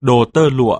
đồ tơ lụa.